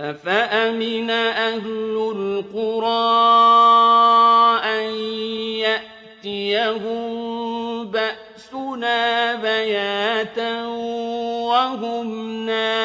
أَفَأَمِنَ أَهْلُ الْقُرَىٰ أَن يَأْتِيَهُم بَأْسُنَا بَيَاتًا وَهُمْ نَائِمُونَ